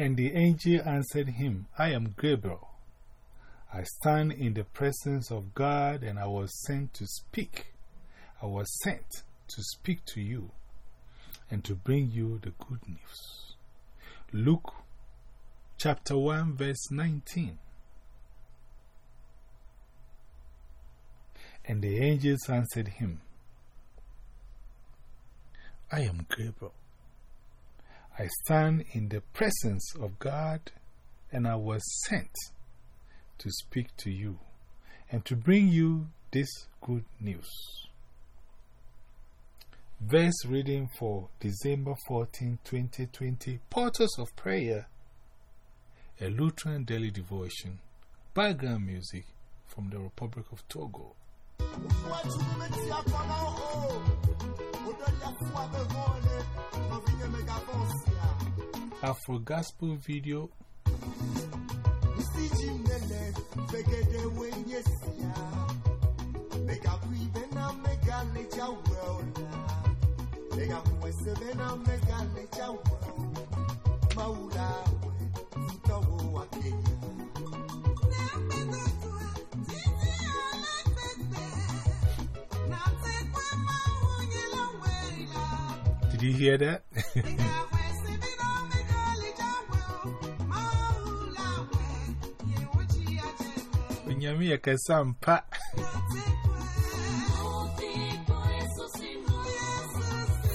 And the angel answered him, I am Gabriel. I stand in the presence of God, and I was sent to speak. I was sent to speak to you and to bring you the good news. Luke chapter 1, verse 19. And the angels answered him, I am Gabriel. I stand in the presence of God, and I was sent to speak to you and to bring you this good news. Verse reading for December 14, 2020, Portals of Prayer, a Lutheran daily devotion, background music from the Republic of Togo. Futowo wa Kenya. Did you hear that?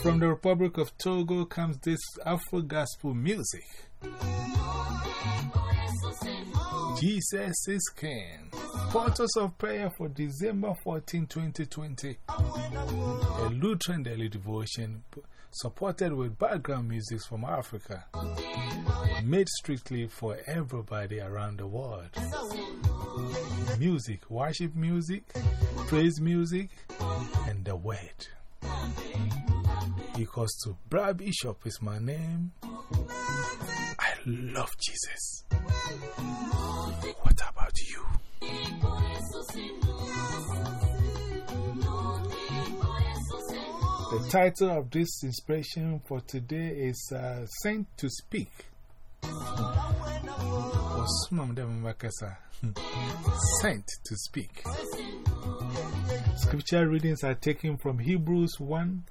From the Republic of Togo comes this Afro gospel music. Jesus is King. Portals of Prayer for December 14, 2020. A Lutheran daily devotion supported with background music from Africa. Made strictly for everybody around the world. Music, worship music, praise music, and the word. Equals to Brad Bishop is my name. I love Jesus. The title of this inspiration for today is uh, Sent to Speak. Sent to Speak. Scripture readings are taken from Hebrews 1,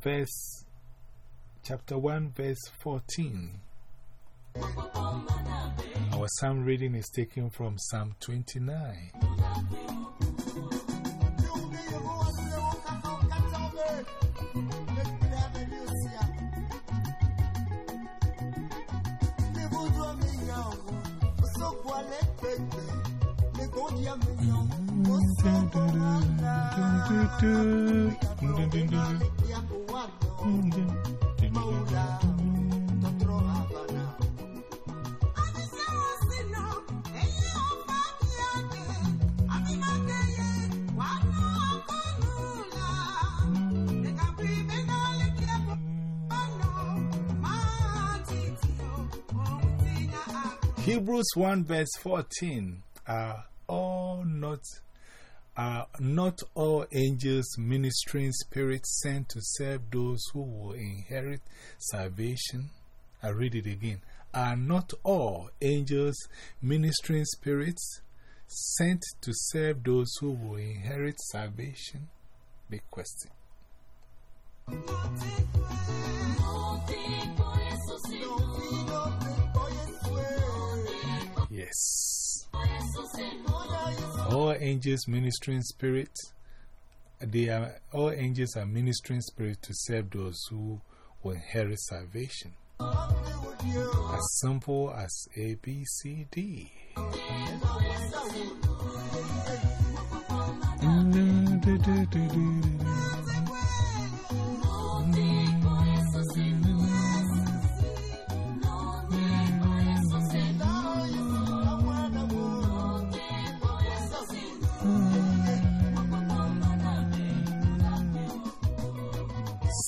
verse, chapter 1, verse 14. Our psalm reading is taken from Psalm 29. Hebrews 1 verse 14 are all not, are not all angels ministering spirits sent to serve those who will inherit salvation. I read it again. Are not all angels ministering spirits sent to serve those who will inherit salvation? Big question. Yes. All angels ministering spirits, they are, all angels are ministering spirits to serve those who will inherit salvation. As simple as A, B, C, D.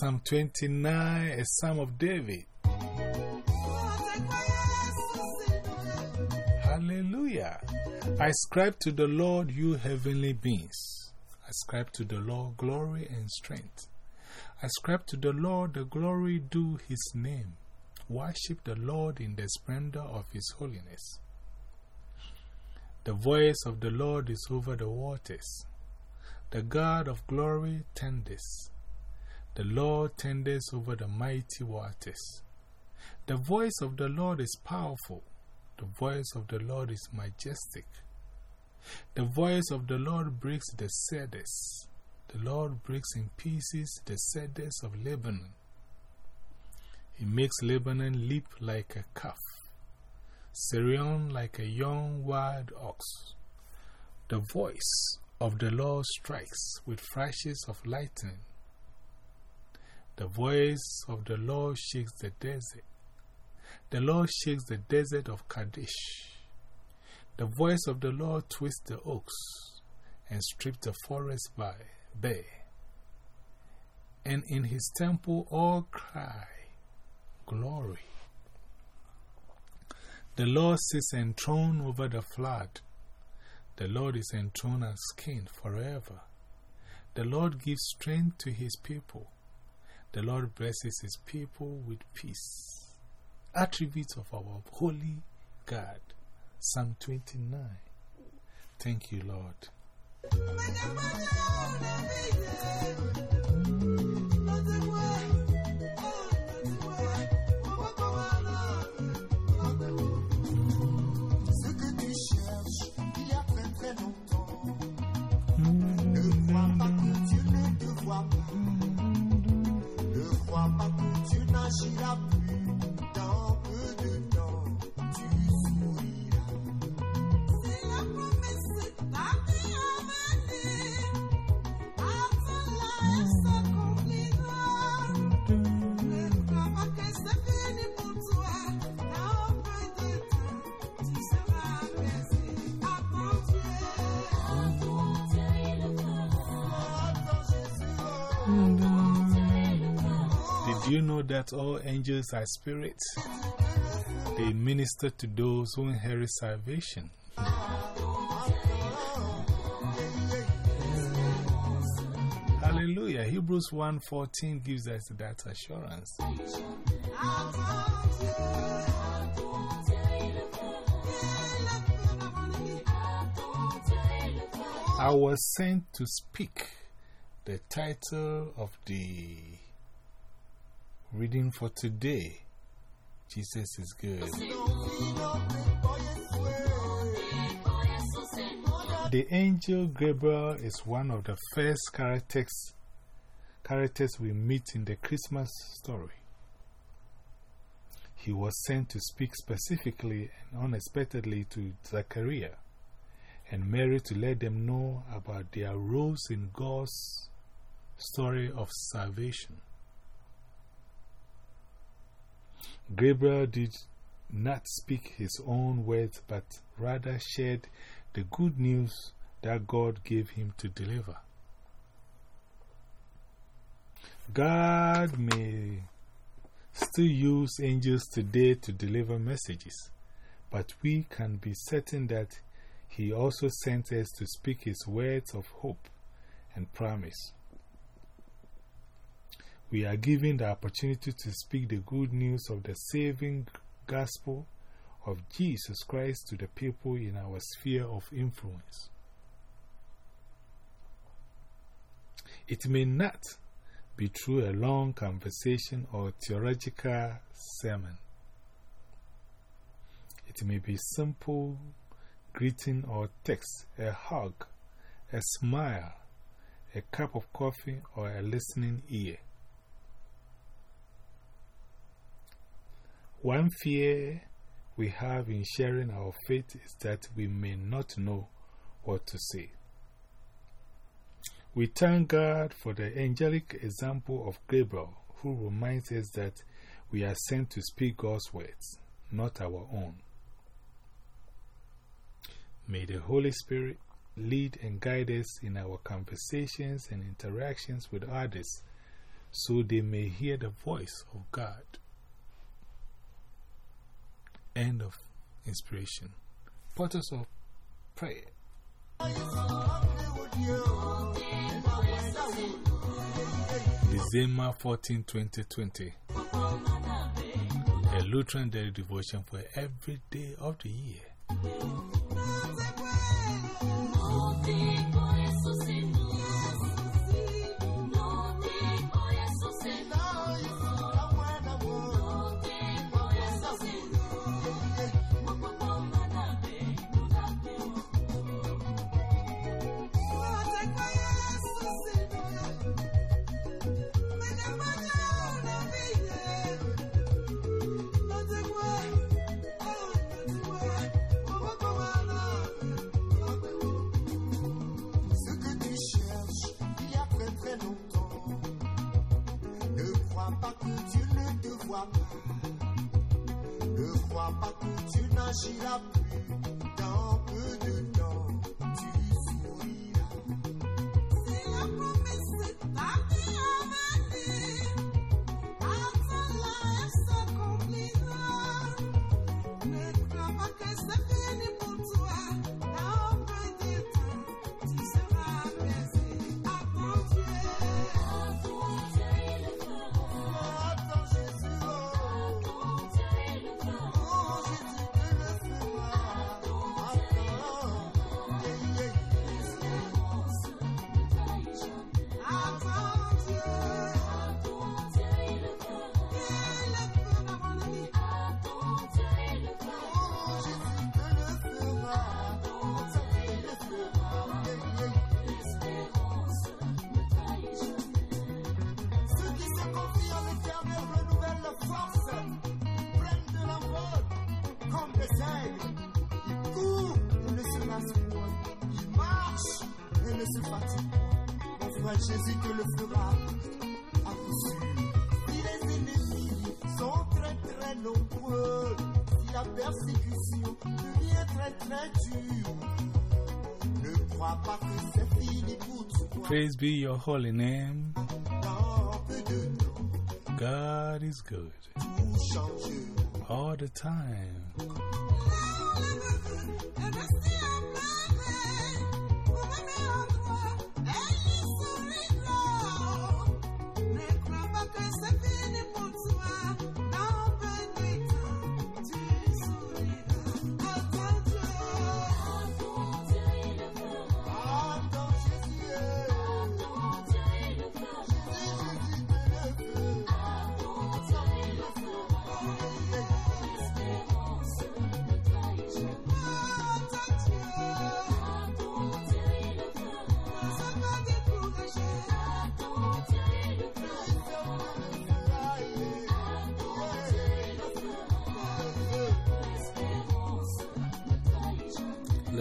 Psalm 29, a Psalm of David. Hallelujah. I ascribe to the Lord, you heavenly beings. I ascribe to the Lord glory and strength. I ascribe to the Lord the glory due his name. worship the Lord in the splendor of His holiness. The voice of the Lord is over the waters. The God of glory tenders. The Lord tenders over the mighty waters. The voice of the Lord is powerful. The voice of the Lord is majestic. The voice of the Lord breaks the cedars. The Lord breaks in pieces the cedars of Lebanon. He makes Lebanon leap like a calf, Sirion like a young wild ox. The voice of the Lord strikes with flashes of lightning. The voice of the Lord shakes the desert. The Lord shakes the desert of Kadesh. The voice of the Lord twists the oaks and strips the forest by bare. And in his temple all cry, Glory. The Lord sits enthroned over the flood. The Lord is enthroned as king forever. The Lord gives strength to his people. The Lord blesses his people with peace. Attributes of our holy God. Psalm 29. Thank you, Lord. That all angels are spirits? They minister to those who inherit salvation. Hallelujah. Hebrews 1:14 gives us that assurance. I was sent to speak the title of the reading for today. Jesus is good. The angel Gabriel is one of the first characters, characters we meet in the Christmas story. He was sent to speak specifically and unexpectedly to Zachariah and Mary to let them know about their roles in God's story of salvation. Gabriel did not speak his own words, but rather shared the good news that God gave him to deliver. God may still use angels today to deliver messages, but we can be certain that He also sent us to speak His words of hope and promise. We are given the opportunity to speak the good news of the saving gospel of Jesus Christ to the people in our sphere of influence. It may not be through a long conversation or theological sermon. It may be simple greeting or text, a hug, a smile, a cup of coffee, or a listening ear. One fear we have in sharing our faith is that we may not know what to say. We thank God for the angelic example of Gabriel, who reminds us that we are sent to speak God's words, not our own. May the Holy Spirit lead and guide us in our conversations and interactions with others so they may hear the voice of God. End of inspiration. Portals of prayer. December 14, 2020. A Lutheran daily devotion for every day of the year. mama. Jésus te le fera à coup sûr. Si les ennemis sont très très nombreux, si la persécution devient très très dure, ne crois pas que c'est fini pour toi. Praise be your holy name. God is good all the time.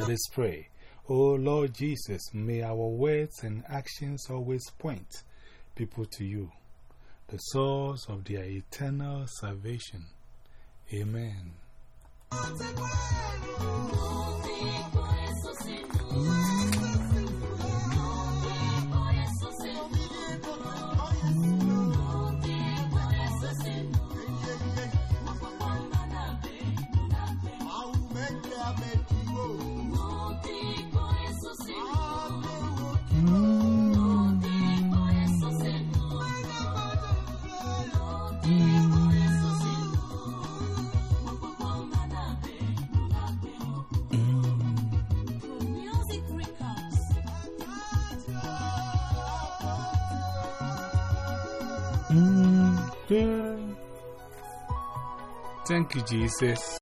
Let's pray. O Lord Jesus, may our words and actions always point people to you, the source of their eternal salvation. Amen. Thank you, Jesus.